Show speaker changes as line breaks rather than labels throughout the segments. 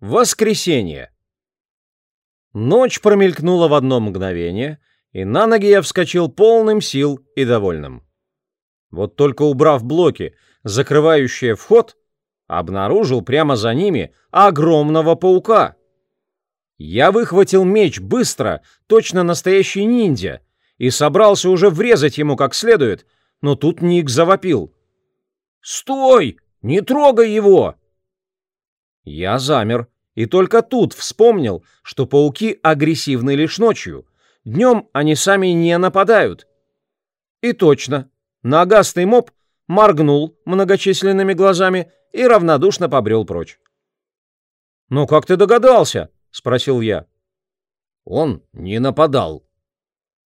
Воскресенье. Ночь промелькнула в одно мгновение, и на ноги я вскочил полным сил и довольным. Вот только убрав блоки, закрывающие вход, обнаружил прямо за ними огромного паука. Я выхватил меч быстро, точно настоящий ниндзя, и собрался уже врезать ему как следует, но тут Ник завопил. «Стой! Не трогай его!» Я замер, и только тут вспомнил, что пауки агрессивны лишь ночью. Днем они сами не нападают. И точно, нагастый моб моргнул многочисленными глазами и равнодушно побрел прочь. «Ну как ты догадался?» — спросил я. «Он не нападал».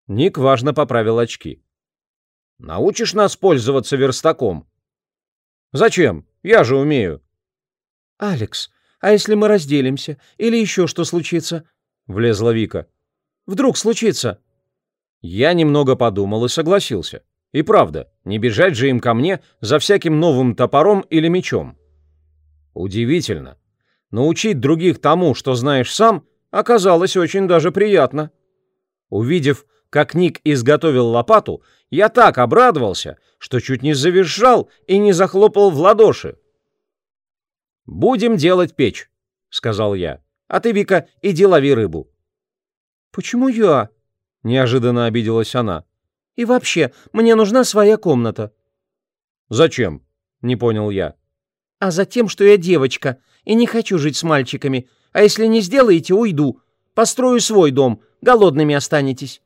Ник важно поправил очки. «Научишь нас пользоваться верстаком?» «Зачем? Я же умею».
«Алекс, а если мы разделимся? Или еще что случится?» — влезла Вика. «Вдруг случится?»
Я немного подумал и согласился. И правда, не бежать же им ко мне за всяким новым топором или мечом. Удивительно. Научить других тому, что знаешь сам, оказалось очень даже приятно. Увидев, как Ник изготовил лопату, я так обрадовался, что чуть не завизжал и не захлопал в ладоши. «Будем делать печь», — сказал я. «А ты, Вика, иди лови рыбу».
«Почему я?» — неожиданно обиделась она. «И вообще, мне нужна своя комната».
«Зачем?» — не понял я.
«А за тем, что я девочка и не хочу жить с мальчиками. А если не сделаете, уйду. Построю свой дом, голодными останетесь».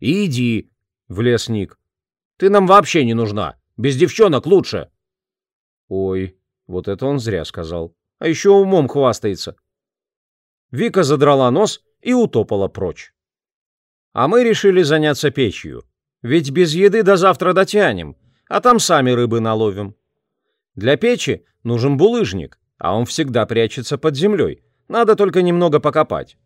«Иди», — влез Ник. «Ты нам вообще не нужна. Без девчонок лучше». «Ой, вот это он зря сказал. А еще умом хвастается. Вика задрала нос и утопала прочь. А мы решили заняться печью. Ведь без еды до завтра дотянем, а там сами рыбы наловим. Для печи нужен булыжник, а он всегда прячется под землей. Надо только немного покопать.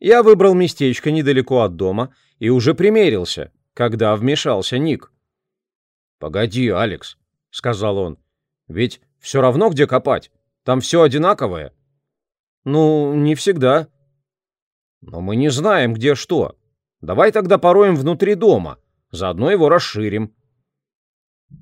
Я выбрал местечко недалеко от дома и уже примерился, когда вмешался Ник. «Погоди, Алекс», — сказал он, — «ведь все равно, где копать. Там все одинаковое. Ну, не всегда. Но мы не знаем, где что. Давай тогда пороем внутри дома. Заодно его расширим.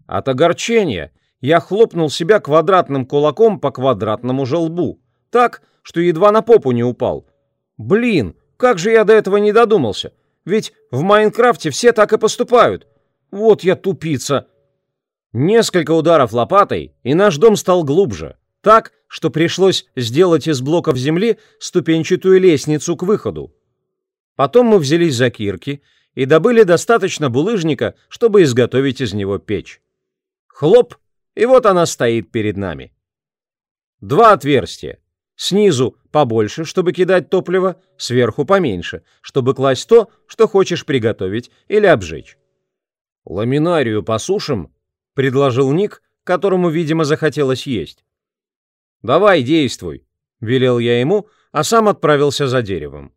От огорчения я хлопнул себя квадратным кулаком по квадратному желбу. Так, что едва на попу не упал. Блин, как же я до этого не додумался. Ведь в Майнкрафте все так и поступают. Вот я тупица. Несколько ударов лопатой, и наш дом стал глубже, так, что пришлось сделать из блоков земли ступенчатую лестницу к выходу. Потом мы взялись за кирки и добыли достаточно булыжника, чтобы изготовить из него печь. Хлоп, и вот она стоит перед нами. Два отверстия. Снизу побольше, чтобы кидать топливо, сверху поменьше, чтобы класть то, что хочешь приготовить или обжечь. Ламинарию посушим предложил Ник, которому, видимо, захотелось есть. «Давай, действуй», — велел я ему, а сам отправился за деревом.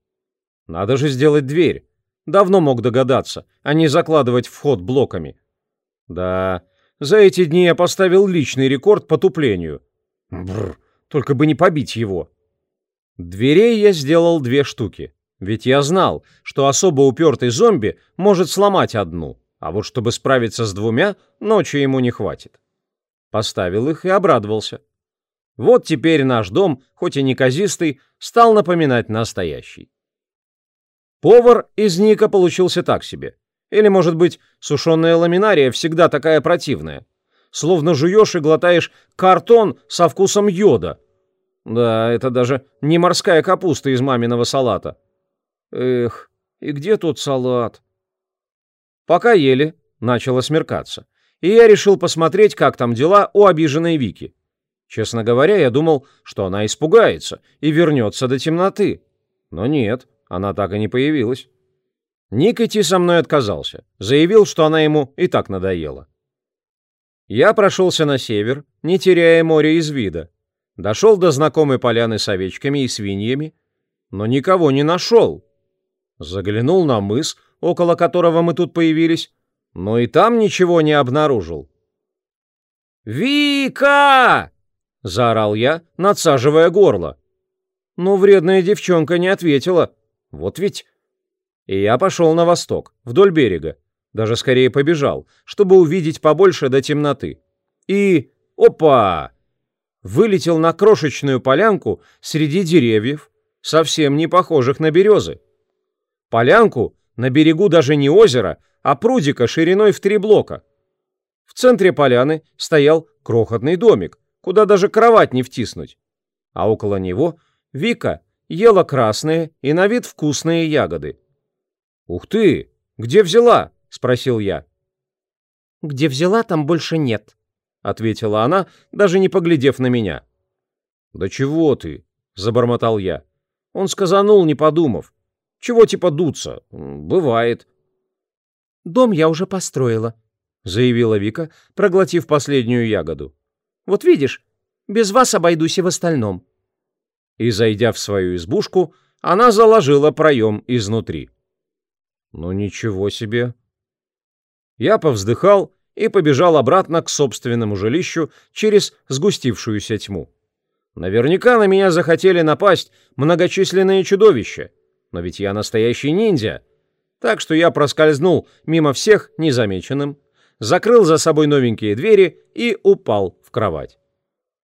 «Надо же сделать дверь. Давно мог догадаться, а не закладывать вход блоками». «Да, за эти дни я поставил личный рекорд по туплению. Бррр, только бы не побить его». Дверей я сделал две штуки, ведь я знал, что особо упертый зомби может сломать одну, а вот чтобы справиться с двумя, ночи ему не хватит. Поставил их и обрадовался. Вот теперь наш дом, хоть и неказистый, стал напоминать настоящий. Повар из Ника получился так себе. Или, может быть, сушеная ламинария всегда такая противная. Словно жуешь и глотаешь картон со вкусом йода. Да, это даже не морская капуста из маминого салата. Эх, и где тот салат? Пока ели, начало смеркаться, и я решил посмотреть, как там дела у обиженной Вики. Честно говоря, я думал, что она испугается и вернется до темноты. Но нет, она так и не появилась. Ник идти со мной отказался, заявил, что она ему и так надоела. Я прошелся на север, не теряя море из вида. Дошел до знакомой поляны с овечками и свиньями, но никого не нашел. Заглянул на мыс, около которого мы тут появились, но и там ничего не обнаружил. «Вика!» — заорал я, надсаживая горло. Но вредная девчонка не ответила. Вот ведь... И я пошел на восток, вдоль берега. Даже скорее побежал, чтобы увидеть побольше до темноты. И... Опа! Вылетел на крошечную полянку среди деревьев, совсем не похожих на березы. Полянку на берегу даже не озера, а прудика шириной в три блока. В центре поляны стоял крохотный домик, куда даже кровать не втиснуть. А около него Вика ела красные и на вид вкусные ягоды. «Ух ты! Где взяла?» — спросил я.
«Где взяла, там больше нет», — ответила она, даже не поглядев на меня.
«Да чего ты?» — забормотал я. Он сказанул, не подумав. «Чего типа дуться? Бывает».
«Дом я уже построила», — заявила Вика, проглотив последнюю ягоду. «Вот видишь, без вас обойдусь и в остальном».
И, зайдя в свою избушку, она заложила проем изнутри. «Ну ничего себе!» Я повздыхал и побежал обратно к собственному жилищу через сгустившуюся тьму. Наверняка на меня захотели напасть многочисленные чудовища, но ведь я настоящий ниндзя. Так что я проскользнул мимо всех незамеченным, закрыл за собой новенькие двери и упал в кровать.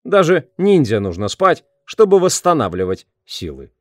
Даже ниндзя нужно спать, чтобы восстанавливать силы.